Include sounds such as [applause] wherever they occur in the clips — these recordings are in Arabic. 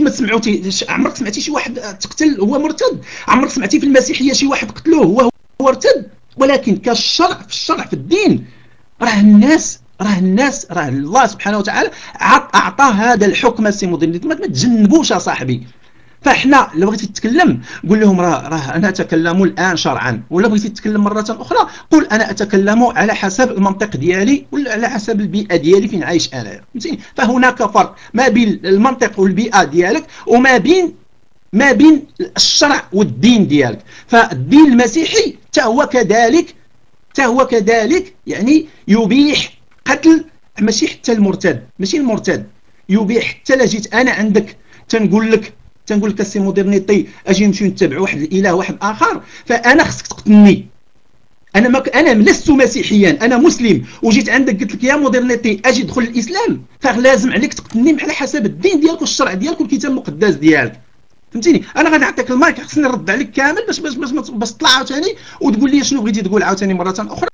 واحد ما سمعوتي عمرك سمعتي شي واحد تقتل؟ هو مرتد. عمرك سمعتي في المسيحية شي واحد قتلوه؟ هو هو مرتد. ولكن كالشرع في الشرع في الدين راه الناس راه الناس راه الله سبحانه وتعالى اعطى هذا الحكم السي مدير ما تجنبوش يا صاحبي. فاحنا لو بغيتي تتكلم قول لهم راه راه أنا أتكلم الآن شرعا ولا بغيتي تتكلم مرة أخرى قول أنا أتكلم على حسب المنطق ديالي ولا على حسب البيئة ديالي فين عايش أنا. فهمتيني؟ فهناك فرق ما بين المنطق والبيئة ديالك وما بين ما بين الشرع والدين ديالك. فالدين المسيحي حتى هو كذلك حتى هو كذلك يعني يبيح قتل ماشي حتى المرتد ماشي المرتد يبيح حتى لا جيت أنا عندك تنقول لك تنقول لك السي مودرنيتي أجي نمشيو نتبع واحد الإله واحد آخر فأنا خصك تقتلني. أنا ما أنا لست مسيحيا أنا مسلم. وجيت عندك قلت لك يا مودرنيتي أجي ادخل الإسلام. فلازم عليك تقتلني على حسب الدين ديالك والشرع ديالك والكتاب المقدس ديالك. فهمتيني؟ أنا غادي نعطيك المايك خصني نرد عليك كامل باش باش باش, باش تطلع عاوتاني وتقول لي شنو بغيتي تقول عاوتاني مرة أخرى.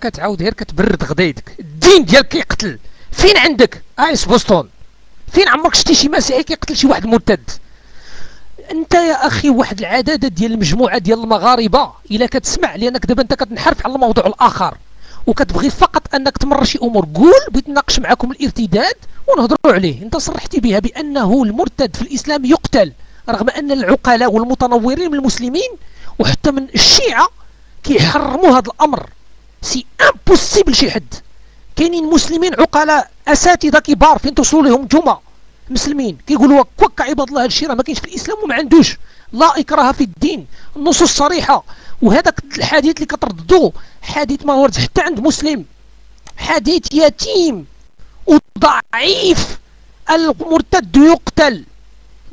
كتعاود غير كتبرد غدايدك الدين ديالك كيقتل. فين عندك؟ ايس بوسطون فين عمرك شتي شي مسيحي كيقتل شي واحد مرتد؟ انت يا أخي واحد العداده ديال المجموعة ديال المغاربة. إلا كتسمع لأنك دابا أنت كتنحرف على الموضوع الآخر. وكتبغي فقط أنك تمر شي أمور. قول بغيت نناقش معكم الارتداد ونهضروا عليه. أنت صرحتي بها بأنه المرتد في الإسلام يقتل رغم أن العقلاء والمتنورين من المسلمين وحتى من الشيعة كيحرموا هذا الأمر. c'est impossible شي حد. كاينين مسلمين عقلاء أساتذة كبار فين توصلوا لهم جمعة. مسلمين. كيقولوا كوك عباد الله هذا الشيء راه ما كاينش في الإسلام وما عندوش. لا إكراه في الدين. النصوص صريحه وهذاك الحديث اللي كترددوه حديث ما ورد حتى عند مسلم. حديث يتيم وضعيف. المرتد يقتل.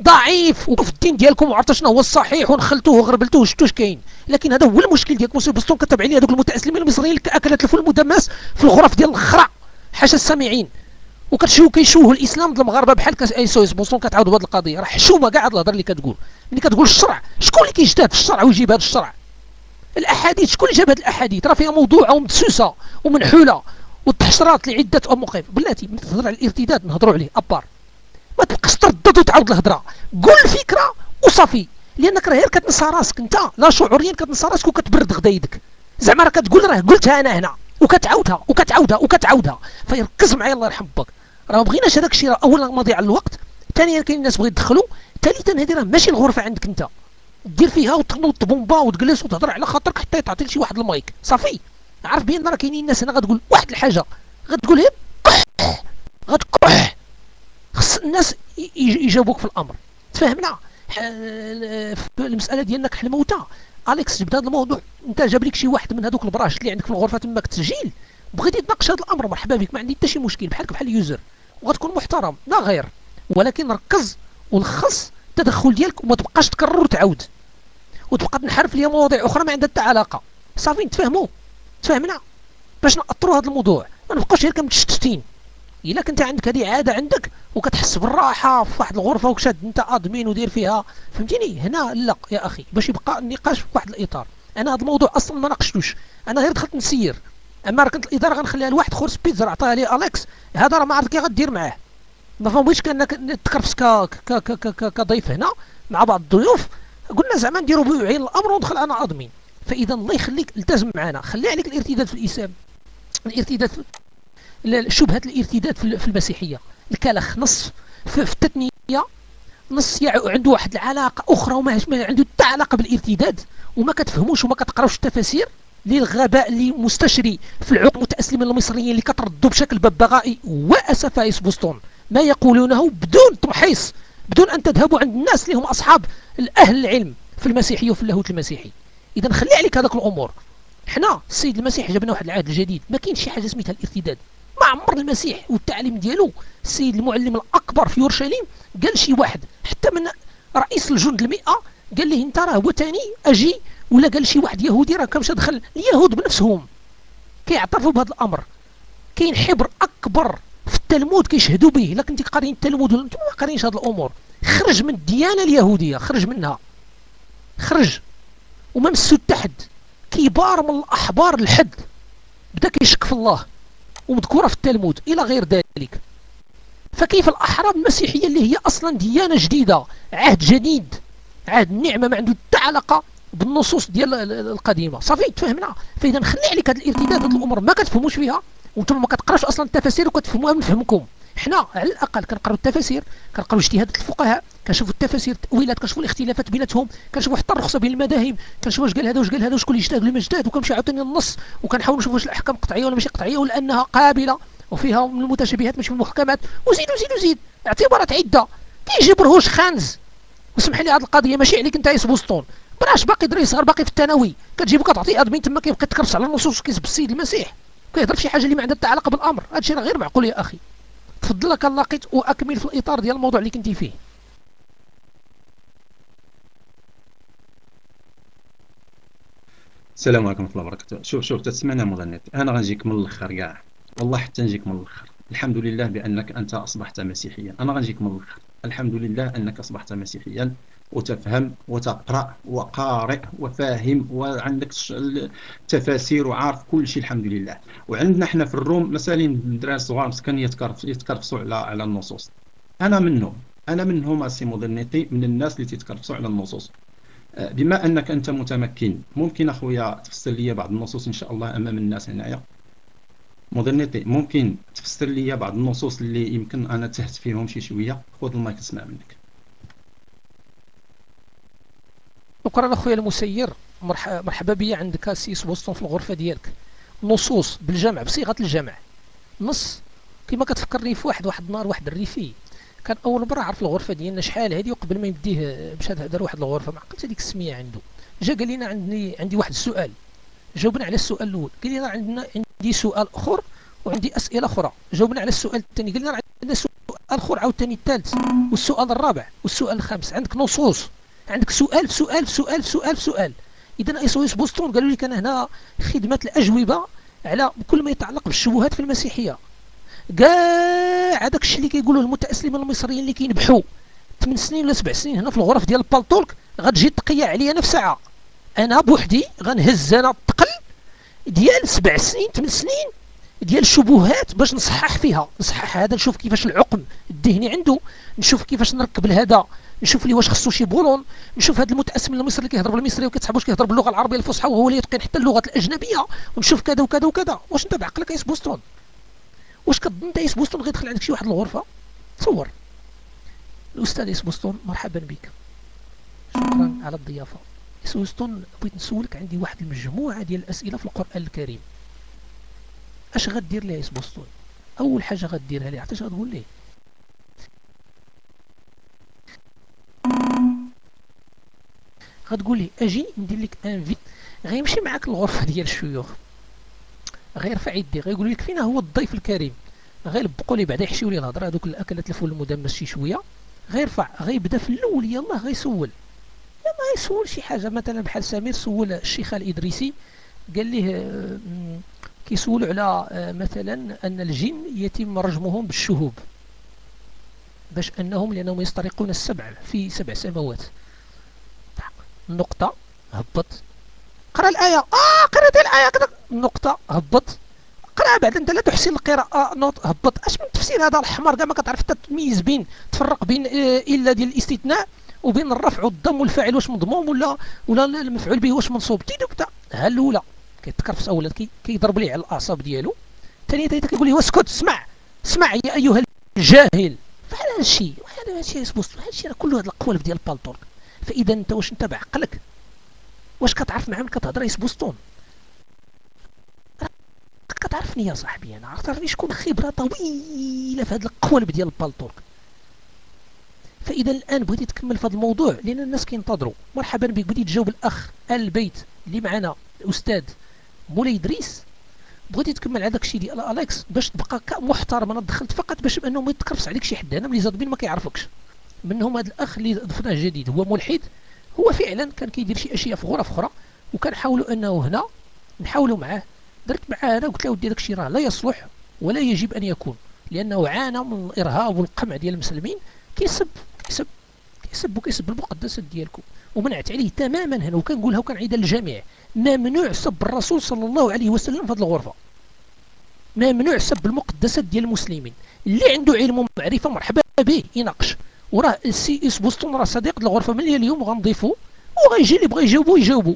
ضعيف وفي الدين ديالكم وعرفتوا شنو هو الصحيح ونخلتوه وغربلتوه شفتوا كاين. لكن هذا هو المشكل ديالكم سي بسطون كتب عليه هذوك المتأسلمين المصريين اكلت الفول المدمس في الغرف ديال الخرع حاشا السامعين. وكتشوفوا كيشوهوا الإسلام ديال المغاربه بحال اي سويس بوسطون كتعاود هذه القضية. راه حشومة كاع هاد الهضرة اللي كتقول. ملي كتقول الشرع شكون اللي كيجتهد في الشرع ويجيب هذا الشرع؟ الأحاديث شكون اللي جاب هذه الأحاديث؟ راه فيها موضوع ومدسوسة ومنحولة والتحشرات لعدة مواقف بلاتي تهضر على الارتداد نهضروا عليه à part. ما تبقاش تردد وتعاود الهضرة. قول الفكرة وصافي. لأنك راه غير كتنسى راسك. أنت لا شعوريا كتنسى راسك وكتبرد غدايدك زعما راه كتقول راه قلتها أنا هنا. وكتعاودها وكتعاودها وكتعاودها. فيركز معايا الله يرحم باك راه ما بغيناش هذاك الشيء اولا مضيع الوقت ثانيا كاين الناس بغيو يدخلوا. ثالثا هذه راه ماشي الغرفة عندك أنت. دير فيها وتنوض بومبا وتجلس وتهضر على خاطرك حتى تعطي لشي واحد المايك. صافي. عارف بأن راه كاينين الناس هنا غتقول واحد الحاجة. غتقول كح. غتكح خص الناس يجاوبوك في الأمر. تفهمنا المسألة ديال نكح الموتى أليكس جبد هذا الموضوع. أنت جاب لك شي واحد من هذوك البراش اللي عندك في الغرفة تماك تسجيل. بغيتي تناقش هذا الأمر. مرحبا بك. ما عندي حتى شي مشكل. بحالك بحال ال user. وغتكون محترم. لا غير. ولكن ركز ولخص التدخل ديالك وما تبقاش تكرر وتعاود. وتبقى تنحرف ليا مواضيع أخرى ما عندها حتى علاقة. صافي نتفاهموا تفاهمنا باش نأطروا هذا الموضوع. ما نبقاوش غير كمتشتتين إلا كنت عندك هذه عادة عندك وكتحس بالراحة في واحد الغرفة وكشاد أنت آدمين ودير فيها. فهمتيني؟ هنا لا يا أخي باش يبقى النقاش في واحد الإطار. أنا هذا الموضوع أصلا ما ناقشتوش. أنا غير دخلت نسير. أما راه كنت الإدارة غنخليها لواحد خور سبيتزر عطاها لي أليكس. هذا راه ما عرفت كي غدير معاه. ما فهمتش كانك تكرفس كضيف هنا مع بعض الضيوف. قلنا زعما نديروا بعين الأمر وندخل أنا آدمين. فإذا الله يخليك التزم معنا. خلي عليك الارتداد في الإسلام. الارتداد شبهة الارتداد في المسيحية. الكلخ نص في التثنية نص عنده واحد العلاقة أخرى وما عنده حتى علاقة بالارتداد وما كتفهموش وما كتقراوش التفاسير للغباء اللي مستشري في العقل المتأسلمين المصريين اللي كتردوا بشكل ببغائي وأسفا بوسطون. ما يقولونه بدون تمحيص بدون أن تذهبوا عند الناس اللي هم أصحاب الأهل العلم في المسيحية وفي اللاهوت المسيحي. إذا خلي عليك هذاك الأمور. حنا السيد المسيح جابنا واحد العهد الجديد ما كاينش شي حاجة سميتها الارتداد. ما عمر المسيح والتعليم ديالو. السيد المعلم الأكبر في أورشليم قال شي واحد حتى من رئيس الجند المئة قال ليه انت راه هو تاني أجي؟ ولا قال شي واحد يهودي راه كمشى دخل؟ اليهود بنفسهم. كيعترفوا بهذا الأمر. كاين حبر أكبر في التلمود كيشهدوا به. إلا كنتي قارين التلمود ولا أنتم ما قارينش هذه الأمور. خرج من الديانة اليهودية خرج منها. خرج. وما مسو حد كبار من الأحبار الحد بدا كيشك في الله. ومذكورة في التلمود إلى غير ذلك. فكيف الأحرام المسيحية اللي هي أصلا ديانة جديدة عهد جديد عهد النعمة ما عنده حتى علاقة بالنصوص ديال القديمة؟ صافي تفهمنا. فإذا خلي عليك هذه الارتداد هذه الأمور ما كتفهموش فيها وأنتم ما كتقراوش أصلا التفاسير وكتفهموها من فهمكم. حنا على الأقل كنقراو التفاسير كنقراو اجتهادات الفقهاء كنشوفوا التفاسير التأويلات كنشوفوا الاختلافات بيناتهم كنشوفوا حتى الرخصة بين المذاهب كنشوفوا واش قال هذا واش قال هذا وشكون اللي اجتهد ولا ما اجتهد وكنمشي عاوتاني النص وكنحاول نشوف واش الأحكام قطعية ولا ماشي قطعية ولا أنها قابلة وفيها من المتشابهات ماشي من المحكمات. وزيد وزيد وزيد اعتبارات عدة. تيجي برهوش خانز. وسمح لي هذه القضية ماشي عليك أنت يا بوسطون. براش باقي دري صغير باقي في الثانوي. كتجيب وكتعطي آدمين تما كيبقى يتكرس على النصوص وكيسب السيد المسيح. كيهضر شي حاجة اللي ما عندها حتى علاقة بالأمر. راه غير معقول يا أخي. تفضل لك واكمل في الإطار ديال الموضوع اللي كنتي فيه. السلام عليكم ورحمة الله وبركاته. شوف شوف تسمعنا مغنيت أنا غنجيك من الأخر كاع. والله حتى نجيك من الأخر. الحمد لله بأنك أنت أصبحت مسيحيا. أنا غنجيك من الأخر. الحمد لله أنك أصبحت مسيحيا. وتفهم وتقرأ وقارئ وفاهم وعندك التفاسير وعارف كل شيء الحمد لله. وعندنا إحنا في الروم مسالين الدراري الصغار مسكن يتكرفسوا على على النصوص. أنا منهم. أنا منهم أسي مودرنيتي من الناس اللي تيتكرفسوا على النصوص. بما أنك أنت متمكن ممكن أخويا تفسر لي بعض النصوص إن شاء الله أمام الناس هنايا؟ مودرنيتي ممكن تفسر لي بعض النصوص اللي يمكن أنا تهت فيهم شي شوية؟ خذ المايك تسمع منك. شكرا أخويا المسير. مرحبا بيا عندك سيس بوسطون في الغرفة ديالك. نصوص بالجمع بصيغة الجمع. نص كما كتفكرني في واحد واحد النهار واحد الريفي. كان أول مرة عرف الغرفة ديالنا شحال هذه وقبل ما يديه مشى دار واحد الغرفة. ما عقلتش هذيك السمية عنده. جا قال لنا عندي عندي واحد السؤال. جاوبنا على السؤال الأول. قال لنا عندنا عندي سؤال أخر وعندي أسئلة أخرى. جاوبنا على السؤال الثاني. قال لنا عندنا سؤال أخر عاوتاني الثالث والسؤال الرابع والسؤال الخامس. عندك نصوص. عندك سؤال في سؤال في سؤال في سؤال في سؤال. إذا اس أو بوسطون قالوا لي كان هنا خدمة الأجوبة على كل ما يتعلق بالشبهات في المسيحية. كاع هذاك الشيء اللي كيقولوه المتاسلمين المصريين اللي كينبحوا. 8 سنين ولا 7 سنين هنا في الغرف ديال البالتولك غتجي تقيا عليا أنا في ساعة. أنا بوحدي غنهز أنا الثقل ديال 7 سنين 8 سنين ديال الشبهات باش نصحح فيها. نصحح هذا نشوف كيفاش العقم الذهني عنده نشوف كيفاش نركب لهذا نشوف لي واش خصو شي بولون نشوف هذا المتاسم المصري اللي كيهضر بالمصري وكيتصحاب واش كيهضر باللغة العربية الفصحى وهو اللي يتقن حتى اللغات الأجنبية ونشوف كذا وكذا وكذا. واش انت بعقلك يا بوستون واش كظن انت يا بوستون غيدخل عندك شي واحد الغرفة؟ تصور الأستاذ يس بوستون مرحبا بك. شكرا على الضيافة. يس بوستون بغيت نسولك عندي واحد المجموعة ديال الأسئلة في القرآن الكريم. أش غدير ليه يس بوستون أول حاجة غديرها ليه عرفتي اش غتقول ليه؟ غتقول لي أجي ندير لك invite غيمشي معاك الغرفه [laughs] ديال الشيوخ. غيرفع يدي غيقول لك فينا هو الضيف الكريم. غيلبقوا لي بعدا يحشيو لي الهضرة هذوك الاكلات الفول المدمس شي شوية. غيرفع غيبدا في الأول يلاه غيسول ما غيسول شي حاجة مثلا بحال سمير سول الشيخ الإدريسي قال ليه كيسولوا على آه، مثلا أن الجن يتم رجمهم بالشهوب. باش أنهم لأنهم يسترقون السبع في سبع سماوات. نقطة هبط. قرأ الآية. آه قرأت الآية. كذا نقطة. هبط. قرأ بعد. أنت لا تحسن القراءة. نوط هبط. أش من تفسير هذا الحمار؟ كاع ما كتعرف حتى تميز بين تفرق بين آه إلا ديال الاستثناء وبين الرفع والضم والفاعل. واش مضموم ولا ولا المفعول به واش منصوب؟ تيدو كذا ها الأولى. كيتكرفس أولا كيضرب ليه على الأعصاب ديالو. ثانية كيقول لي اسكت اسمع. اسمع يا أيها الجاهل. فعل هذا الشيء. هذا الشيء هذا الشيء كله هذا القوالب ديال البالتورك فإذا أنت واش أنت بعقلك؟ واش كتعرف معاهم كتهضر يس بوسطون كتعرفني يا صاحبي أنا عرفتني شكون خبرة طويلة في هذا القوالب ديال البالتورك فإذا الآن بغيتي تكمل في هذا الموضوع لأن الناس كينتظروا. مرحبا بك بغيتي تجاوب الأخ البيت اللي معنا الاستاذ مولاي إدريس. بغيتي تكمل على داكشي ديال أليكس باش تبقى محترم أنا دخلت فقط باش انه ما يتكرفس عليك شي حد أنا les admins ما كيعرفكش منهم هذا الأخ اللي ضفناه جديد هو ملحد. هو فعلا كان كيدير شي أشياء في غرف أخرى وكنحاولوا أنه هنا نحاولوا معاه. درت معاه أنا قلت له ودي داكشي راه لا يصلح ولا يجب أن يكون لأنه عانى من الارهاب والقمع ديال المسلمين. كيسب كيسب كيسب وكيسب المقدسات ديالكم. ومنعت عليه تماما هنا وكنقولها وكنعيدها للجميع. ممنوع سب الرسول صلى الله عليه وسلم في هذه الغرفة. ممنوع سب المقدسات ديال المسلمين. اللي عنده علم ومعرفة مرحبا به يناقش. وراه السي اس بوستون راه صديق الغرفة من اليوم غنضيفو؟ وغيجي اللي بغى يجاوبو يجاوبو.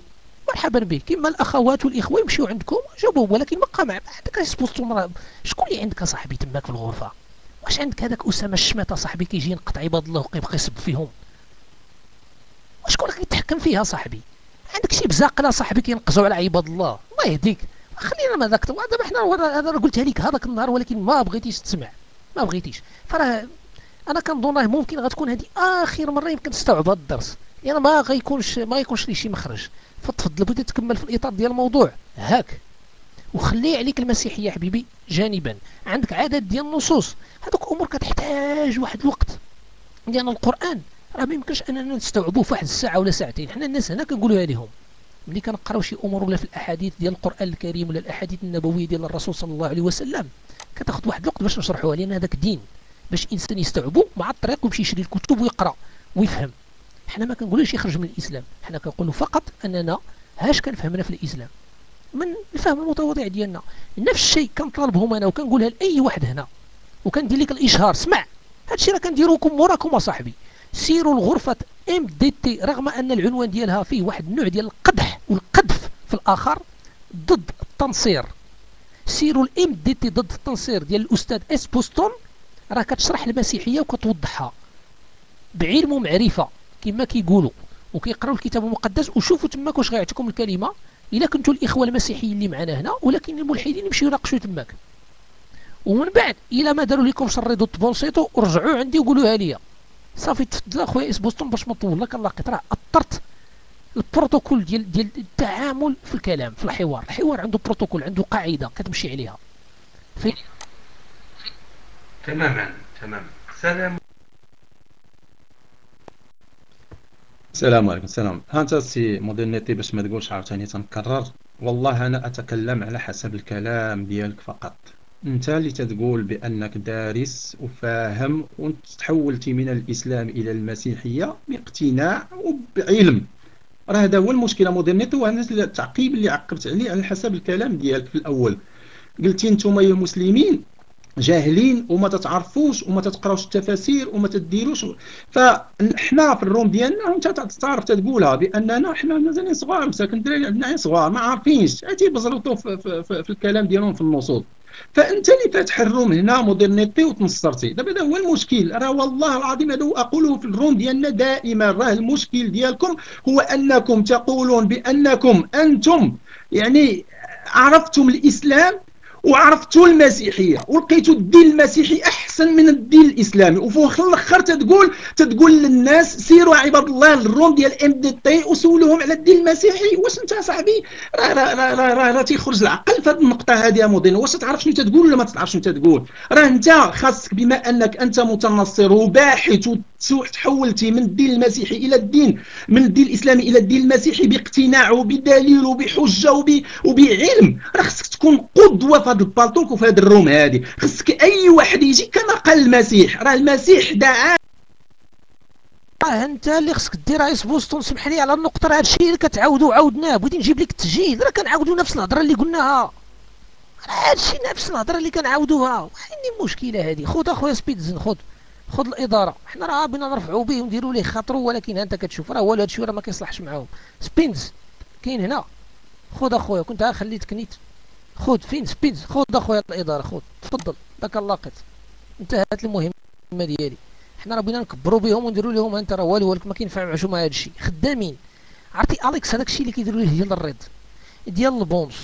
مرحبا به كما الأخوات والإخوة يمشيو عندكم جاوبوا ولكن بقى مع عندك. إس بوستون راه شكون اللي عندك صاحبي تماك في الغرفة؟ واش عندك هذاك أسامة الشماته صاحبي؟ كيجي ينقط عباد الله ويبقى يسب فيهم. وشكون اللي كيتحكم فيها صاحبي؟ عندك شي بزاقلة صاحبي كينقزوا على عباد الله؟ الله يهديك. خلينا ما ذاك. دابا حنا هذا قلتها لك هذاك النهار ولكن ما بغيتيش تسمع. ما بغيتيش. فراه أنا كنظن راه ممكن غتكون هذه آخر مرة يمكن تستوعب هذا الدرس. لأن يعني ما غيكونش ما غيكونش لي شي مخرج. فتفضل بغيتي تكمل في الإطار ديال الموضوع. هاك. وخلي عليك المسيحية حبيبي جانبا. عندك عدد ديال النصوص. هذوك امور كتحتاج واحد الوقت. لأن القرآن راه ما يمكنش أننا نستوعبوه في واحد الساعة ولا ساعتين. حنا الناس هنا كنقولوها لهم. ملي كنقراو شي أمور ولا في الأحاديث ديال القرآن الكريم ولا الأحاديث النبوية ديال الرسول صلى الله عليه وسلم كتاخذ واحد الوقت باش نشرحوها. لأن هذاك دين. باش الإنسان يستوعبو مع الطريق ويمشي يشري الكتب ويقرأ ويفهم. حنا ما كنقولوش يخرج من الإسلام حنا كنقولوا فقط أننا هاش كنفهمنا في الإسلام. من الفهم المتواضع ديالنا. نفس الشيء كنطالبهم أنا وكنقولها لأي واحد هنا. وكندير لك الإشهار اسمع هادشي راه كنديروكم موراكم اصاحبي سيروا الغرفة ام دي تي رغم أن العنوان ديالها فيه واحد النوع ديال القدح والقذف في الآخر ضد التنصير. سيروا الام دي تي ضد التنصير ديال الأستاذ إس بوستون. راه كتشرح المسيحية وكتوضحها. بعلم ومعرفة كما كيقولوا. وكيقراو الكتاب المقدس وشوفوا تماك واش غيعطيكم الكلمة. إلا كنتوا الإخوة المسيحيين اللي معنا هنا ولكن الملحدين يمشيو يناقشوا تماك. ومن بعد الا ما داروا لكم ش red وتبونسيتو ورجعوا عندي وقولوها ليا. صافي تفضل أخويا اس بوستون باش ما نطول لك الله قطره اثرت البروتوكول ديال ديال التعامل في الكلام في الحوار. الحوار عنده بروتوكول عنده قاعدة كتمشي عليها. في تماما تماما. سلام. السلام عليكم السلام. ها انت سي مودرنيتي باش ما تقولش عاوتاني تنكرر. والله أنا أتكلم على حسب الكلام ديالك فقط. أنت اللي تتقول بأنك دارس وفاهم وتحولتي من الإسلام إلى المسيحية باقتناع وبعلم. راه هذا هو المشكلة مودرنيتي وهذا التعقيب اللي عقبت عليه على حسب الكلام ديالك في الأول. قلتي نتوما يا المسلمين جاهلين وما تتعرفوش وما تتقراوش التفاسير وما تديروش. فاحنا في الروم ديالنا انت تعرف تقولها بأننا إحنا مازالين صغار مساكن الدراري عندنا صغار ما عارفينش. اتي بزرطوا في, في, في, في الكلام ديالهم في النصوص. فأنت اللي فاتح ال room هنا مودرنيتي وتنصرتي. دابا هذا هو المشكل. راه والله العظيم هذا أقوله في ال room ديالنا دائما. راه المشكل ديالكم هو أنكم تقولون بأنكم أنتم يعني عرفتم الإسلام وعرفتوا المسيحية ولقيتوا الدين المسيحي أحسن من الدين الإسلامي. وفي الأخر تتقول تتقول للناس سيروا عباد الله لل room ديال ام دي تي وسولوهم على الدين المسيحي. واش أنت صاحبي؟ راه راه راه راه راه را تيخرج العقل في هذه النقطة هذه يا مودين واش تعرف شنو تتقول ولا ما تعرفش شنو تتقول؟ راه أنت خاصك بما أنك أنت متنصر وباحث تحولتي من الدين المسيحي إلى الدين من الدين الإسلامي إلى الدين المسيحي باقتناع وبدليل وبحجة وب... وبعلم. راه خصك تكون قدوة في هذا البالطوك وفي هذا الروم هذه خصك أي واحد يجي كما قال المسيح. راه المسيح دعا. راه أنت اللي خصك دير عيس بوستون سمح لي على النقطة راه هادشي اللي كتعاودوا عاودناه بغيت نجيب لك التسجيل راه كنعاودوا نفس الهضرة اللي قلناها. راه هادشي نفس الهضرة اللي كنعاودوها. عندي المشكلة هذه خذ أخويا سبيدزن خذ. خذ الإدارة. حنا راه بغينا نرفعوا به ونديروا ليه خاطرو ولكن أنت كتشوف. راه هذا الشيء راه ما كيصلحش معاهم. سبينز. كاين هنا. خذ أخويا كنت خليتك نيت خذ فين؟ سبينز. خذ أخويا الإدارة خذ. تفضل. داك اللاقط. انتهت المهمة ديالي. حنا راه بغينا نكبروا بهم ونديروا لهم. أنت راه والو ولكن ما كينفعوش مع هذا الشيء. خدامين. عرفتي أليكس؟ هذاك الشيء اللي كيديروا ليه ديال ال red. ديال ال bounce.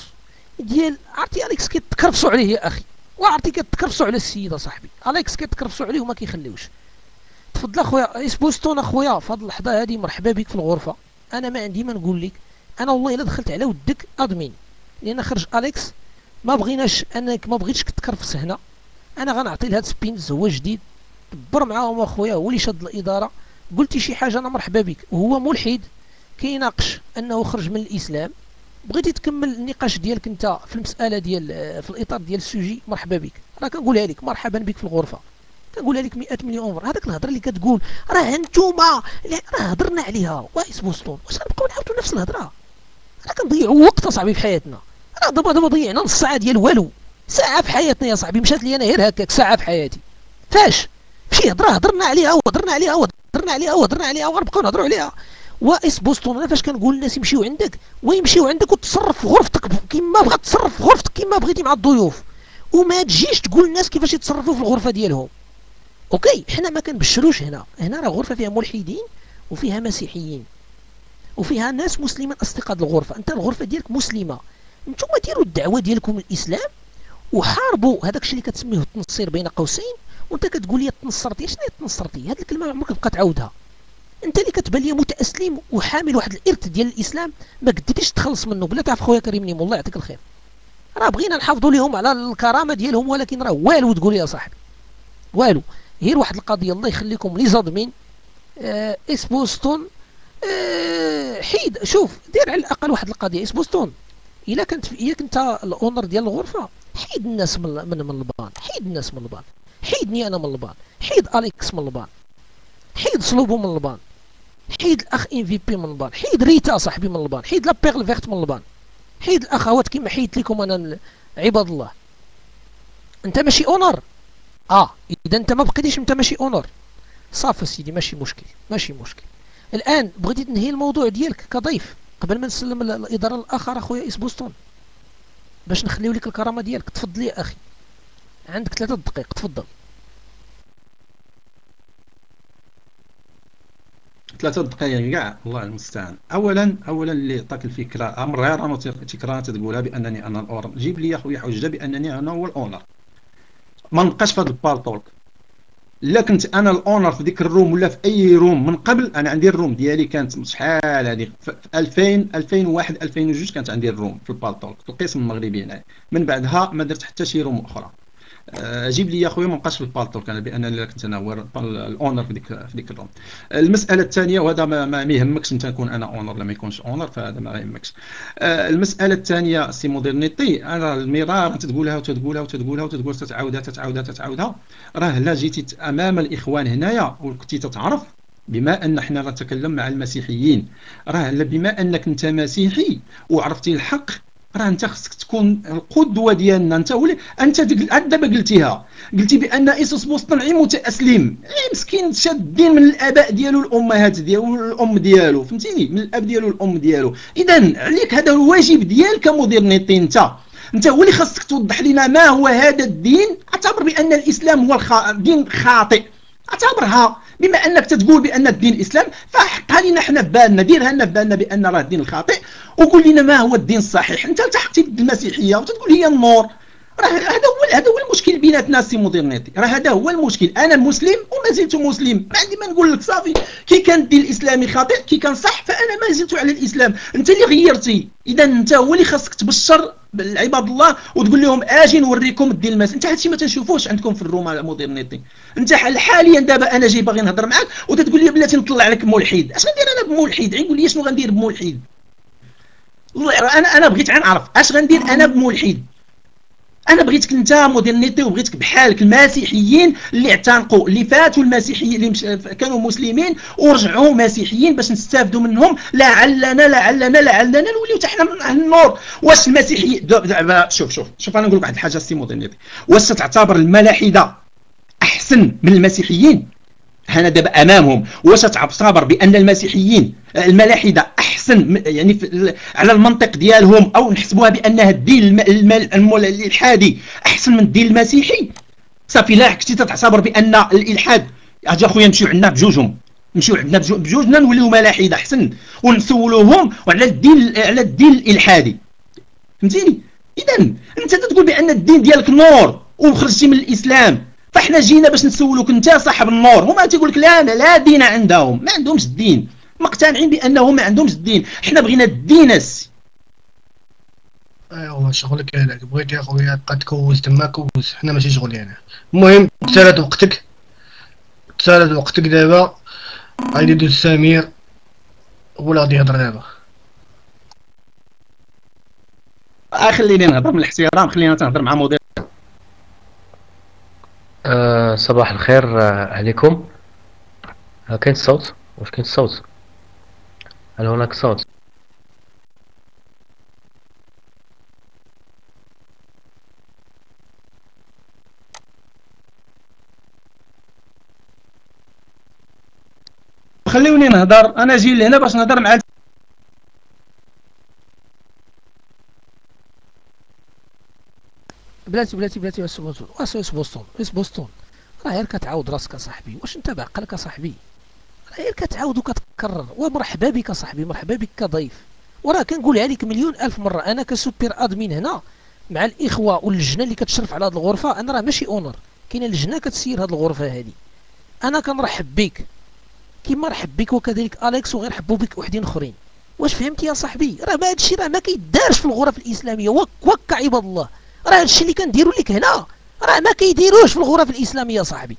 ديال عرفتي أليكس كيتكرفسوا عليه يا أخي. وعرفتي كتكرفسوا على السيدة صاحبي. اليكس كتكرفسوا عليه وما كيخليوش. تفضل أخويا اسبوستون أخويا في هذه اللحظة هذه مرحبا بك في الغرفة. أنا ما عندي ما نقول لك. أنا والله إلا دخلت على ودك أدمين. لأن خرج أليكس ما بغيناش أنك ما بغيتش تكرفس هنا أنا غنعطي لهاد سبينز هو جديد. دبر معاهم أخويا هو اللي شاد الإدارة. قلتي شي حاجة أنا مرحبا بك. وهو ملحد. كيناقش أنه خرج من الإسلام. بغيتي تكمل النقاش ديالك انت في المسألة ديال في الإطار ديال ال sujet مرحبا بك. راه كنقولها لك مرحبا بك في الغرفة. كنقولها لك 100 مليون مره هذاك الهضرة اللي كتقول راه انتوما راه هضرنا عليها و إس بوستون واش غنبقاو نعاودوا نفس الهضرة؟ راه كنضيعوا وقت اصاحبي في حياتنا. راه دابا دابا ضيعنا نص ساعة ديال والو. ساعة في حياتنا يا صاحبي. مشات لي أنا غير هكاك ساعة في حياتي. فاش؟ مشي هضرة هضرنا عليها وهضرنا عليها وهضرنا عليها وهضرنا عليها وغنبقاو نهضروا عليها. و إس بوستون أنا فاش كنقول الناس يمشيو عندك. ويمشيو عندك وتصرف في غرفتك كيما بغات تصرف في غرفتك كيما بغيتي مع الضيوف. وما تجيش تقول للناس كيفاش يتصرفوا في الغرفة ديالهم. okay حنا ما كنبشروش هنا. هنا راه غرفة فيها ملحدين وفيها مسيحيين. وفيها ناس مسلمين أصدقاء الغرفة. أنت الغرفة ديالك مسلمة. أنتم ديروا الدعوة ديالكم الإسلام وحاربوا هذاك الشيء اللي كتسميه التنصير بين قوسين. وأنت كتقول لي تنصرتي شنو هي تنصرتي هذه الكلمة عمرك تبقى تعاودها انت اللي كتبان لي متأسلم وحامل واحد الإرث ديال الإسلام ما قدرتيش تخلص منه. بلا تعرف خويا كريم نيم الله يعطيك الخير. راه بغينا نحافظوا لهم على الكرامة ديالهم ولكن راه والو تقول يا صاحبي. والو. غير واحد القضية الله يخليكم les admins. آه إسبوستون آه حيد. شوف دير على الأقل واحد القضية. إسبوستون. إلا كنت إلا كنت ال owner ديال الغرفة حيد الناس من من, من ال ban. حيد الناس من ال ban. حيدني أنا من ال ban. حيد أليكس من ال ban. حيد صلوبو من ال ban. حيد الأخ إن في بي من ال ban. حيد ريتا صاحبي من ال ban. حيد La Perle Verte من ال ban. حيد الاخوات كيما حيدت لكم أنا عباد الله. أنت ماشي owner. آه إذا أنت ما بقيتيش أنت ماشي owner. صافي سيدي ماشي مشكل ماشي مشكل. الآن بغيتي تنهي الموضوع ديالك كضيف قبل ما نسلم الإدارة الآخر اخويا اس بوستون باش نخليو لك الكرامة ديالك. تفضل يا أخي. عندك ثلاثة دقائق تفضل. ثلاثة دقائق كاع. الله المستعان. اولا اولا اللي عطاك الفكرة. أمر غير أنا تكرار تقولها بأنني أنا ال owner جيب لي اخويا حجة بأنني أنا هو ال owner. ما نبقاش في هذا ال Paltalk لا كنت أنا ال owner في ديك ال room ولا في أي room من قبل أنا عندي ال room ديالي كانت شحال هذه في 2000 2001 2002 كانت عندي ال room في ال Paltalk في القسم المغربي هنا من بعدها ما درت حتى شي room أخرى. جيب لي يا خويا ما بقاش في ال Paltalk كان بان كنت أنا هو ال owner في ديك في ديك ال room المسألة الثانية وهذا ما, يهمكش أنت تكون أنا owner ولا ما يكونش owner فهذا ما يهمكش. آه، المسألة الثانية سي مودرنيتي أنا المرار تقولها وتقولها وتقولها وتقول تتعاودها تتعاودها تتعاودها. راه لا جيتي أمام الإخوان هنايا وكنتي تتعرف بما أن حنا نتكلم مع المسيحيين. راه بما أنك أنت مسيحي وعرفتي الحق راه انت خصك تكون القدوه ديالنا. انت ولي انت دابا قلتيها. قلتي بأن إيسوس مصطنعي متاسلم مسكين شاد الدين من الآباء ديالو الأمهات ديالو الأم ديالو. فهمتيني؟ من الأب ديالو الأم ديالو. اذا عليك هذا هو الواجب ديالك كمودرنيتي انت. انت هو اللي خاصك توضح لنا ما هو هذا الدين. اعتبر بأن الإسلام هو الخ... دين خاطئ. اعتبرها بما أنك تقول بأن الدين الإسلام فحقها لنا حنا في بالنا ديرها لنا في بالنا بأن راه الدين الخاطئ؟ وقول لنا ما هو الدين الصحيح؟ أنت التحقتي بالمسيحيه وتقول هي النور. راه هذا هو هذا هو المشكل بيناتنا سي مودرنيتي راه هذا هو المشكل. أنا مسلم وما زلت مسلم. ما عندي ما نقول لك صافي. كي كان الدين الإسلامي خاطئ كي كان صح فأنا ما زلت على الإسلام. أنت اللي غيرتي. إذا أنت هو اللي خاصك تبشر عباد الله وتقول لهم آجي نوريكم الدين المسيح انت هادشي ما تنشوفوش عندكم في ال room آ مودرنيتي انت حاليا دابا أنا جاي باغي نهضر معاك وتتقول لي بلاتي نطلع لك ملحد أش غندير أنا بملحد غيقول لي شنو غندير بملحد أنا أنا بغيت نعرف أش غندير أنا بملحد أنا بغيتك أنت مودرنيتي وبغيتك بحالك المسيحيين اللي اعتنقوا اللي فاتوا المسيحيين اللي مش كانوا مسلمين ورجعوا مسيحيين باش نستافدوا منهم. لعلنا لعلنا لعلنا نوليو حتى حنا النور. واش المسيحي شوف شوف شوف أنا نقول لك واحد الحاجة سي مودرنيتي واش تعتبر الملاحدة أحسن من المسيحيين؟ دابا امامهم واش تعتبر بأن المسيحيين الملاحدة أحسن يعني على المنطق ديالهم أو نحسبوها بأنها الدين الإلحادي أحسن من الدين المسيحي. صافي لا كنتي تعتبر بأن الإلحاد. أجي اخويا نمشيو عندنا بجوجهم. نمشيو عندنا بجوجنا نوليو ملاحدة أحسن ونسولوهم على الدين على الدين الإلحادي. فهمتيني؟ اذا أنت تقول بأن الدين ديالك نور وخرجتي من الإسلام. فاحنا جينا باش نسولوك انت صاحب النور هما تيقول لك لا لا دين عندهم ما عندهمش الدين مقتنعين بأنهم ما عندهمش الدين حنا بغينا الدين السي ايوا شغلك هذاك. بغيت يا خويا تبقى تكوز تما كوز حنا ماشي شغلي أنا. المهم تسالت وقتك. تسالت وقتك دابا. غادي يدوز سمير. ولا غادي يهضر دابا. آه خليني نهضر من الاحترام خلينا تنهضر مع مدير. آه صباح الخير آه، عليكم. آه، كاين الصوت واش كاين الصوت هل هناك صوت؟ خليوني نهضر. أنا جاي لهنا باش نهضر مع بلاتي بلاتي بلاتي اس بوستون واش اس بوستون اس بوستون راه غير كتعاود راسك اصاحبي واش أنت بعقلك اصاحبي راه غير كتعاود وكتكرر. ومرحبا بك اصاحبي مرحبا بك كضيف. وراه كنقولها لك مليون ألف مرة. أنا ك super admin هنا مع الإخوة واللجنة اللي كتشرف على هذه الغرفة. أنا راه ماشي owner. كاينة لجنة كتسير هذه الغرفة هذه أنا كنرحب بك. كيما رحب بك وكذلك أليكس وغيرحبوا بك وحدين أخرين. واش فهمتي يا صاحبي؟ راه ما هادشي راه ما كيدارش في الغرف الإسلامية. وك وك عباد الله. راه هادشي اللي كنديرو لك هنا راه ما كيديروش في الغرف الإسلامية صاحبي.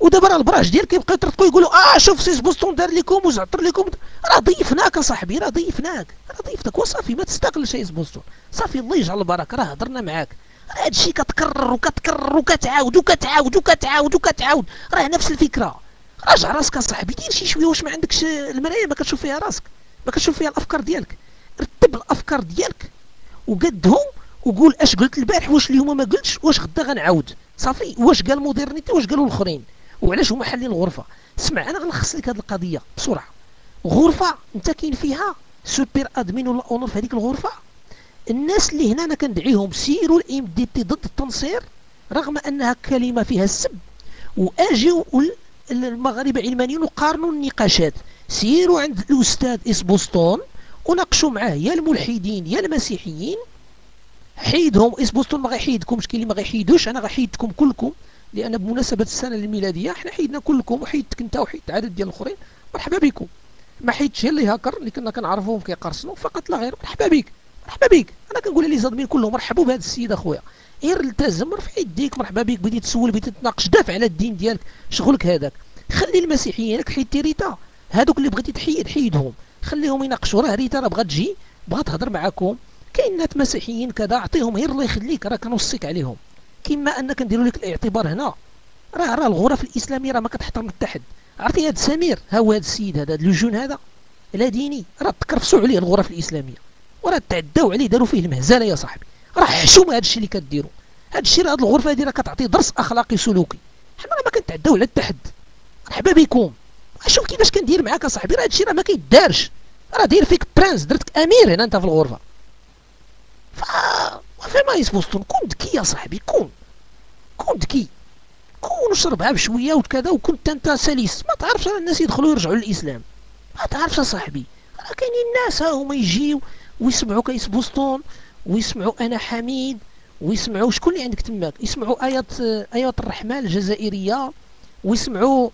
ودابا راه البراج ديالك كيبقاو يطرطقوا يقولوا آه شوف سيس بوستون دار لكم وزعطر لكم. راه ضيفناك اصاحبي راه ضيفناك. راه ضيفتك. وصافي ما تستقلش سيس بوستون صافي الله يجعل البركة. راه هضرنا معاك. راه هادشي كتكرر وكتكرر وكتعاود وكتعاود وكتعاود وكتعاود. راه نفس الفكرة. راجع راسك اصاحبي دير شي شوية واش ما عندكش المراية؟ ما كتشوف فيها راسك. ما كتشوف فيها الأفكار ديالك. رتب الأفكار ديالك. وقدهم وقول اش قلت البارح؟ واش اليوم ما قلتش؟ واش غدا غنعاود؟ صافي واش قال مودرنيتي واش قالوا الاخرين؟ وعلاش هما حالين الغرفة؟ اسمع أنا غنلخص لك هذه القضية بسرعة. غرفة انت كاين فيها super admin ولا owner في هذيك الغرفة؟ الناس اللي هنا أنا كندعيهم سيروا ال MDT ضد التنصير رغم انها كلمة فيها السب واجيو المغاربة علمانيين وقارنوا النقاشات. سيروا عند الأستاذ اسبوستون وناقشوا معاه. يا الملحدين يا المسيحيين حيدهم اسبوستون ما غيحيدكمش كاين اللي ما غيحيدوش أنا غنحيدكم كلكم لأن بمناسبة السنة الميلاديه حنا حيدنا كلكم وحيدتك أنت وحيدت عدد ديال الأخرين مرحبا بكم. ما حيدش اللي هاكر اللي كنا كنعرفوهم كيقرصنوا فقط لا غير مرحبا بك مرحبا بك. أنا كنقول لي زادمين كلهم مرحبا بهذا السيد أخويا. غير التزم رفع يديك مرحبا بك بديت تسول بديت تناقش دافع على الدين ديالك شغلك هذاك. خلي المسيحيين راك حيدتي ريتا هذوك اللي بغيتي تحيد حيدهم. خليهم يناقشوا راه ريتا راه بغات تجي بغات تهضر معاكم. كاين ناس مسيحيين كذا أعطيهم غير الله يخليك راه كنوصيك عليهم. كما ان كنديروا لك الاعتبار هنا. راه راه الغرف الإسلامية راه ما كتحترم حتى حد عرفتي هذا سمير. ها هو هذا السيد هذا لو جون هذا. لا ديني. راه تكرفسوا عليه الغرف الإسلامية. وراه تعداو عليه داروا فيه المهزلة يا صاحبي. راه حشومة هذا الشيء اللي كديروا. هذا الشيء هذه الغرفة هذه راه كتعطي درس أخلاقي سلوكي حنا راه ما كنتعداو على حتى حد مرحبا بكم شوف كيفاش كندير معاك اصاحبي راه هذا الشيء راه ما كيدارش. راه داير فيك prince درتك أمير هنا أنت في الغرفة. فما يسبوستون. كون ذكي يا صاحبي كون. كون ذكي. كون وشربها بشويه وكذا وكنت أنت سليس. ما تعرفش الناس يدخلوا يرجعوا للإسلام. ما تعرفش صاحبي. راه كاينين الناس ها هما يجيو ويسمعوا كيس بوسطون ويسمعوا أنا حميد ويسمعوا شكون اللي عندك تماك؟ يسمعوا آيات آيات الرحمن الجزائرية ويسمعوا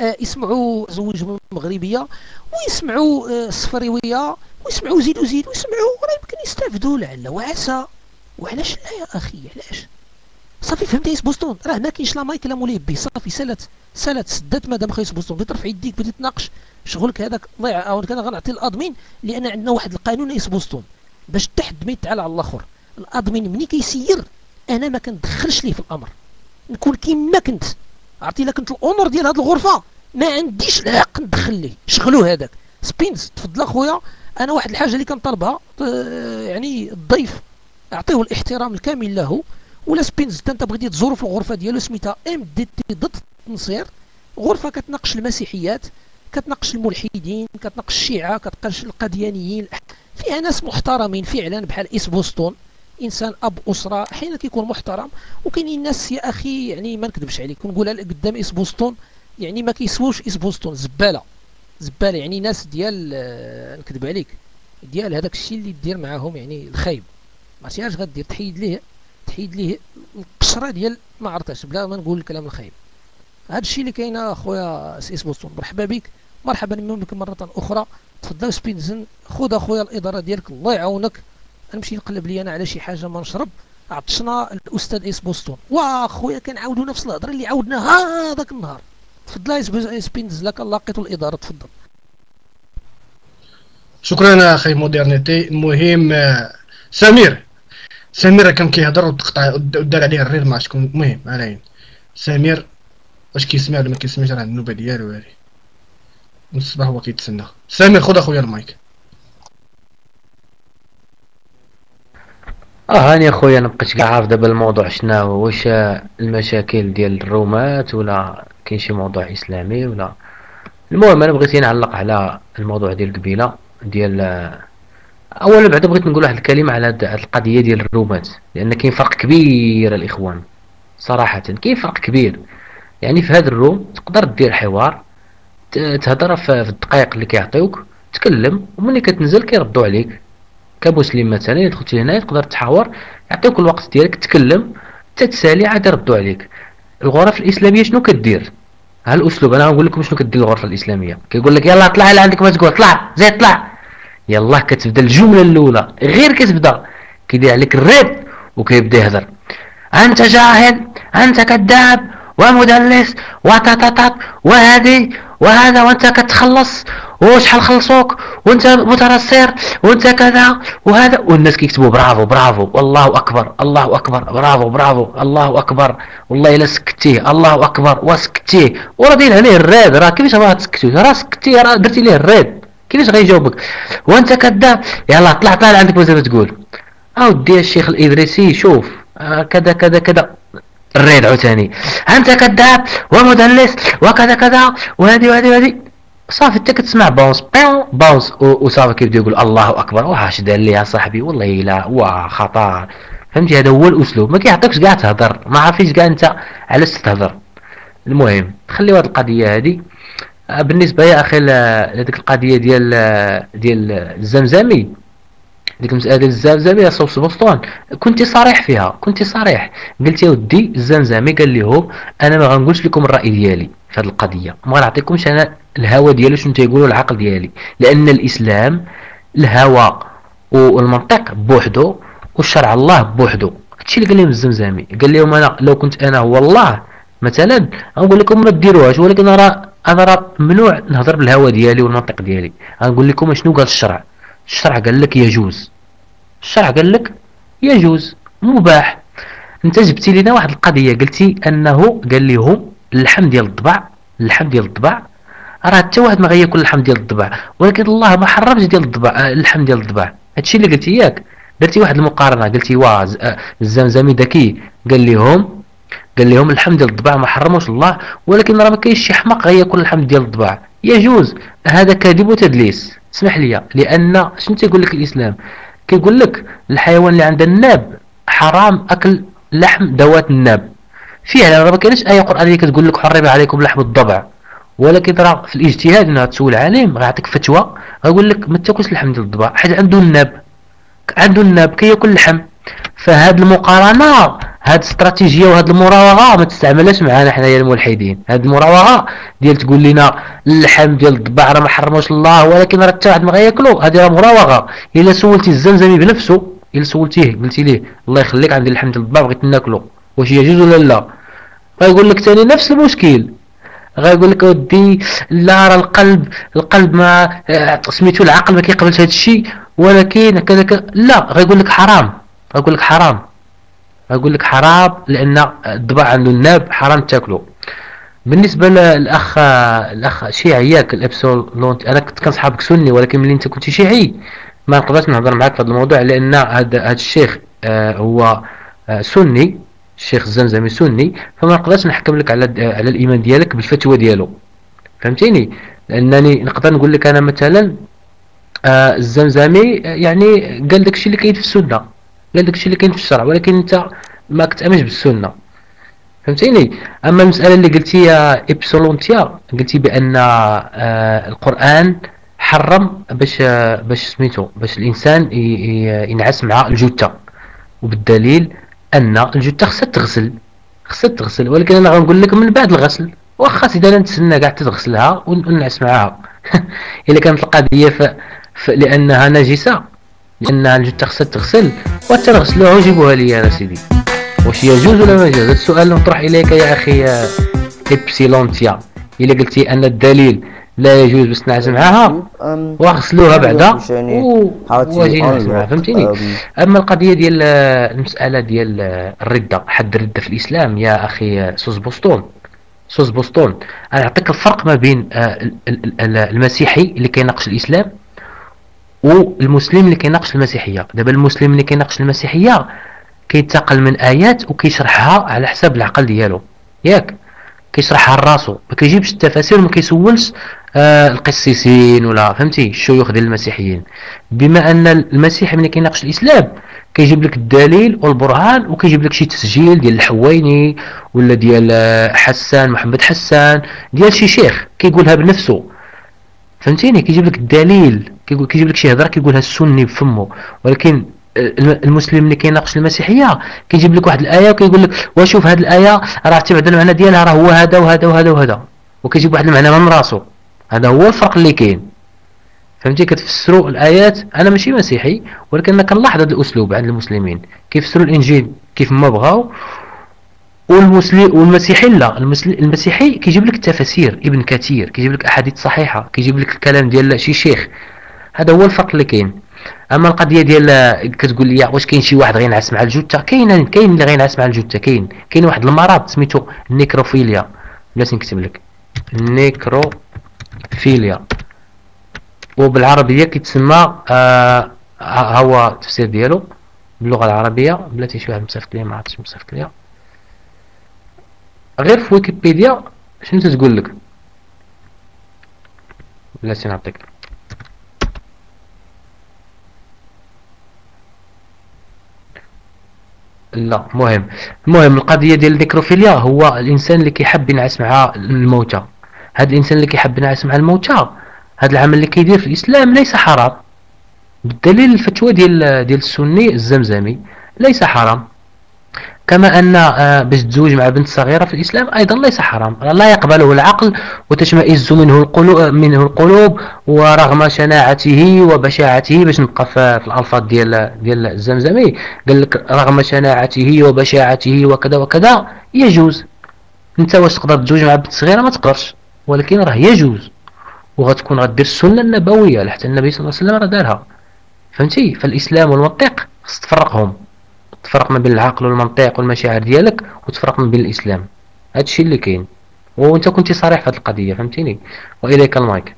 آه يسمعوا زوج مغربية ويسمعوا آه الصفريويه ويسمعوا زيد وزيد ويسمعوا راه يمكن يستافدوا. لعل وعسى. وعلاش لا يا أخي؟ علاش؟ صافي فهمتي بوستون راه ما كاينش لا مايك لا مولاي بي صافي سالت سالت سدات مادام خيس بوستون بديت ترفع يديك بديت تناقش. شغلك هذاك الله يعاونك أنا غنعطي ال admin لأن عندنا واحد القانون يس بوستون باش حتى حد ما يتعالى على الآخر. ال admin ملي كيسير. أنا ما كندخلش ليه في الأمر. نكون كيما كنت. عرفتي إلا كنت ال owner ديال هذه الغرفة. ما عنديش الحق ندخل ليه. شغلو هذاك. سبينز تفضل أخويا. أنا واحد الحاجة اللي كنطلبها يعني الضيف أعطيه الاحترام الكامل له ولا سبينز أنت بغيتي تزورو في الغرفة ديالو سميتها MDT ضد التنصير. غرفة كتناقش المسيحيات كتناقش الملحدين كتناقش الشيعة كتناقش القديانيين فيها ناس محترمين فعلا بحال اس بوستون إنسان أب أسرة أحيانا كيكون محترم. وكاينين ناس يا أخي يعني ما نكذبش عليك نقولها قدام اس بوستون يعني ما كيسووش اس بوستون زبالة. زبالة يعني ناس ديال آه، نكذب عليك ديال هذاك الشيء اللي دير معاهم يعني الخايب. ما عرفتي غدير تحيد ليه تحيد ليه القشرة ديال ما عرفتش بلا ما نقول الكلام الخايب. هذا الشيء اللي كاين أخويا سيس بوستون مرحبا بك مرحبا بك مرة أخرى. تفضل سبينزن خذ أخويا الإدارة ديالك الله يعاونك. نمشي نقلب لي أنا على شي حاجة ما نشرب. عطشنا الأستاذ اس بوستون وأخويا كنعاودوا نفس الهضرة اللي عاودناها هذاك النهار. تفضل سبينز لك لقيت الإدارة تفضل. شكرا أخي مودرنيتي. المهم آه، سمير. سمير كان كيهضر وتقطع ودار عليه الرير ما شكون. المهم على سمير واش كيسمع ولا ما كيسمعش؟ راه النوبة ديالو هذه. من الصباح هو كيتسنى. سمير خذ أخويا المايك. آه هاني أخويا أنا بقيت كاع عارف دابا الموضوع شنو واش المشاكل ديال الرومات ولا كاين شي موضوع إسلامي ولا. المهم أنا بغيت نعلق على الموضوع ديال قبيله ديال اولا بعدا بغيت نقول واحد الكلمة على القضية ديال الرومات لأن كاين فرق كبير الإخوان صراحة كاين فرق كبير. يعني في هذا الروم تقدر دير حوار تهضر في الدقائق اللي كيعطيوك تكلم وملي كتنزل كيردوا عليك. كمسلم مثلا الا دخلتي هنا تقدر تحاور يعطيوك الوقت ديالك تكلم تتسالي عاد يردوا عليك. الغرف الإسلامية شنو كدير؟ ها الاسلوب أنا غنقول لكم شنو كدير الغرفه الإسلامية. كيقول لك يلا طلع اللي عندك ما تقول طلع زيد طلع يلا كتبدا الجملة الأولى. غير كتبدا كيدير عليك الريب وكيبدأ يهضر أنت جاهل أنت كذاب ومدلس وتتتت وهذه وهذا وأنت كتخلص وشحال خلصوك؟ وأنت مترصر وأنت كذا؟ وهذا؟ والناس كيكتبوا برافو برافو. والله أكبر الله أكبر. برافو برافو. الله أكبر. والله إلا سكتيه. الله أكبر. وسكتيه. وراه داير عليه الراد. راه كيفاش راه تسكتيه راه سكتيه راه درتي ليه الراد. كيفاش غيجاوبك؟ وأنت كذاب يلا طلع طلع عندك مازال تقول. أودي الشيخ الإدريسي شوف. آه كذا كذا كذا. الرد عاوتاني. أنت كذاب ومدلس. وكذا كذا. وهذه وهذه وهذه. صافي انت كتسمع bounce بيو bounce وصافي كيبدا يقول الله أكبر. واش دار لي يا صاحبي؟ والله لا واه خطر. فهمتي؟ هذا هو الأسلوب. ما كيعطيكش كاع تهضر. ما عارفيش كاع انت علاش تهضر. المهم خليو هذه القضية هذه آه، بالنسبة يا أخي لهذيك القضية ديال ديال الزمزمي. ديك المساله ديال الزمزمي يا صوص بوسطون كنت صريح فيها كنت صريح. قلت يا ودي الزمزمي قال لي هو أنا ما غنقولش لكم الرأي ديالي. في هذه القضية. ما غنعطيكمش أنا الهوى ديالو شنو تيقولوا العقل ديالي. لأن الإسلام الهوى والمنطق بوحدو والشرع الله بوحدو. هادشي اللي قال لهم الزمزمي قال لهم أنا لو كنت أنا هو الله مثلا غنقول لكم ما ديروهاش ولكن راه أنا راه ممنوع نهضر بالهوى ديالي والمنطق ديالي. غنقول لكم شنو قال الشرع. الشرع قال لك يجوز. الشرع قال لك يجوز. مباح. أنت جبتي لنا واحد القضية. قلتي انه قال لهم اللحم ديال الضبع اللحم ديال الضبع راه حتى واحد ما غياكل اللحم ديال الضبع ولكن الله ما حرمش ديال الضبع آه، اللحم ديال الضبع هادشي اللي قلتي ياك درتي واحد المقارنة قلتي واه الزمزمي ذكي. قال لهم قال لهم اللحم ديال الضبع ما حرموش الله ولكن راه ما كاينش شي حماق غياكل اللحم ديال الضبع يجوز. هذا كذب وتدليس. اسمح لي لأن شنو تيقول لك الإسلام؟ كيقول لك الحيوان اللي عنده الناب حرام أكل لحم ذوات الناب. فعلا راه ما كاينش آية قرآنية كتقول لك حرم عليكم لحم الضبع. ولكن راه في الاجتهاد إنها تسول عالم غيعطيك فتوى غيقول لك ما تأكلش لحم ديال الضبع حيت عنده الناب عنده الناب كياكل لحم. فهاد المقارنة هاد الاستراتيجيه وهاد المراوغة ما تستعملهاش معنا حنايا الملحدين. هاد المراوغة ديال تقول لنا اللحم ديال الضبع راه ما حرموش الله ولكن راه حتى واحد ما غياكلو هادي راه مراوغة. إلا سولتي الزمزمي بنفسه إلا سولتيه قلتي ليه الله يخليك عندي اللحم ديال الضبع بغيت ناكلو. واش يجوز ولا لا؟ غيقول لك ثاني نفس المشكل. غيقول لك ودي لا راه القلب القلب ما آه، سميتو العقل ما كيقبلش هذا الشيء ولكن كذا لا غيقول لك حرام. غيقول لك حرام. غيقول لك حرام لأن الضبع عنده الناب حرام تاكلو. بالنسبة للأخ الأخ شيعي ياك الابسولونت أنا كنت كنصحابك سني ولكن ملي أنت كنت شيعي ما نقدرش نهضر معاك في هذا الموضوع لأن هذا الشيخ آه هو آه سني. الشيخ الزمزمي سني فما نقدرش نحكم لك على على الإيمان ديالك بالفتوى ديالو. فهمتيني؟ لأنني نقدر نقول لك أنا مثلا آه الزمزمي يعني قال داك الشيء اللي كاين في السنة. قال داك الشيء اللي كاين في الشرع ولكن أنت ما كتأمنش بالسنة. فهمتيني؟ أما المسألة اللي قلتي يا إبسولونتيا قلتي بأن آه القرآن حرم باش باش سميتو باش الإنسان ينعس مع الجثة. وبالدليل أن الجثه خصها تغسل خصها تغسل. ولكن أنا غنقول لك من بعد الغسل واخا سيدي أنا نتسنى كاع تغسلها ونعس معاها. [laughs] إلا كانت القضية ف... ف... لأنها نجسة لأنها الجثه خصها تغسل وتنغسلوها وجيبوها لي أنا سيدي. واش يجوز ولا ما يجوز السؤال نطرح إليك يا أخي إبسيلونتيا. إلا قلتي أن الدليل لا يجوز باش نعزم معاها وغسلوها بعدا. واجي نعزم معاها فهمتيني؟ أما القضية ديال المسألة ديال الردة حد الردة في الإسلام. يا أخي سوس بوسطون. سوس بوسطون. أنا نعطيك الفرق ما بين آه، المسيحي اللي كيناقش الإسلام والمسلم اللي كيناقش المسيحية. دابا المسلم اللي كيناقش المسيحية كيتقل من آيات وكيشرحها على حساب العقل ديالو. ياك؟ كيشرحها لراسو. ما كيجيبش التفاسير وما كيسولش آه القسيسين ولا فهمتي؟ الشيوخ ديال المسيحيين. بما أن المسيحي ملي كيناقش الإسلام كيجيب لك الدليل والبرهان وكيجيب لك شي تسجيل ديال الحويني ولا ديال آه، حسان محمد حسان ديال شي شيخ كيقولها بنفسه فهمتيني؟ كيجيب لك الدليل كيجيب لك شي هضرة كيقولها السني بفمه ولكن المسلم اللي كيناقش المسيحية كيجيب لك واحد الآية وكيقول لك وشوف هذه الآية راه تبعد المعنى ديالها راه هو هذا وهذا وهذا وهذا. وكيجيب واحد المعنى من راسو. هذا هو الفرق اللي كاين. فهمتي؟ كتفسروا الآيات. أنا ماشي مسيحي ولكن أنا كنلاحظ هذا الأسلوب عند المسلمين. كيفسروا الإنجيل كيف ما بغاو والمسلم والمسيحي لا. المسيحي كيجيب لك التفاسير ابن كثير كيجيب لك أحاديث صحيحة كيجيب لك الكلام ديال شي شيخ. هذا هو الفرق اللي كاين. أما القضية ديال كتقول لي واش كاين شي واحد غينعس مع الجثة؟ كاين كاين اللي غينعس مع الجثة كاين. كاين واحد المرض سميتو النيكروفيليا بلاتي نكتب لك. النيكروفيليا وبالعربية كيتسمى آه هو التفسير ديالو باللغة العربية بلاتي شي واحد مصيفط ليا ما عرفتش مصيفط ليا. غير في ويكيبيديا شنو تتقول لك؟ بلاتي نعطيك. لا مهم. المهم القضية ديال النيكروفيليا هو الإنسان اللي كيحب ينعس مع الموتى. هذا الإنسان اللي كيحب ينعس مع الموتى هذا العمل اللي كيدير في الإسلام ليس حرام. بالدليل الفتوى ديال ديال السني الزمزمي ليس حرام. كما أن آه، باش تزوج مع بنت صغيرة في الإسلام أيضا ليس حرام. لا يقبله العقل وتشمئز منه القلوب, منه القلوب ورغم شناعته وبشاعته باش نبقى في الألفاظ ديال ديال الزمزمي. قال لك رغم شناعته وبشاعته وكذا وكذا يجوز. أنت واش تقدر تزوج مع بنت صغيرة؟ ما تقدرش. ولكن راه يجوز. وغتكون غدير السنة النبوية لحتى النبي صلى الله عليه وسلم راه دارها. فهمتي؟ فالإسلام والمنطق خص تفرقهم. تفرق ما بين العقل والمنطق والمشاعر ديالك وتفرق ما بين الإسلام. هادشي اللي كاين. وانت كنتي صريح في هذه القضية فهمتيني؟ وإليك المايك.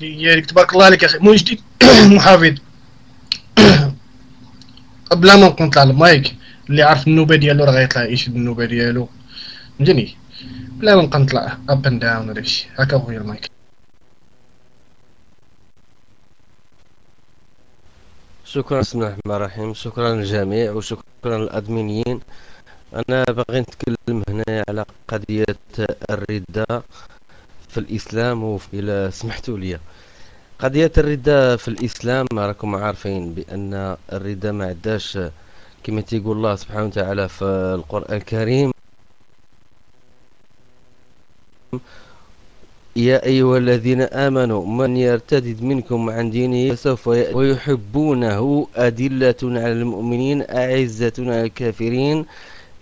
ياك تبارك الله عليك أخي. مو جديد [coughs] محافظ. [coughs] بلا ما نكون طلع المايك اللي عارف النوبة ديالو راه غيطلع يشد النوبة ديالو. فهمتني؟ بلا ما نبقى نطلع up and down وداكشي هكا خويا المايك شكرا بسم الله الرحمن الرحيم. شكرا للجميع وشكرا للأدمينيين. أنا باغي نتكلم هنا على قضية الردة في الإسلام إلى سمحتوا لي. قضية الردة في الإسلام راكم عارفين بأن الردة ما عداش كما تيقول الله سبحانه وتعالى في القرآن الكريم. يا أيها الذين آمنوا من يرتد منكم عن دينه سوف ويحبونه أدلة على المؤمنين أعزة على الكافرين.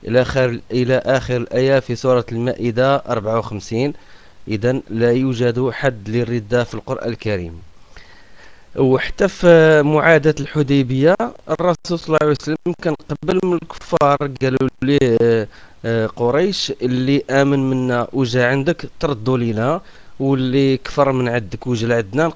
إلى آخر إلى آخر الآية في سورة المائدة 54 إذا لا يوجد حد للردة في القرآن الكريم. وحتى في معادة الحديبية الرسول صلى الله عليه وسلم كان قبل من الكفار قالوا ليه آه، قريش اللي آمن منا وجا عندك تردوا لنا واللي كفر من عندك وجا لعندنا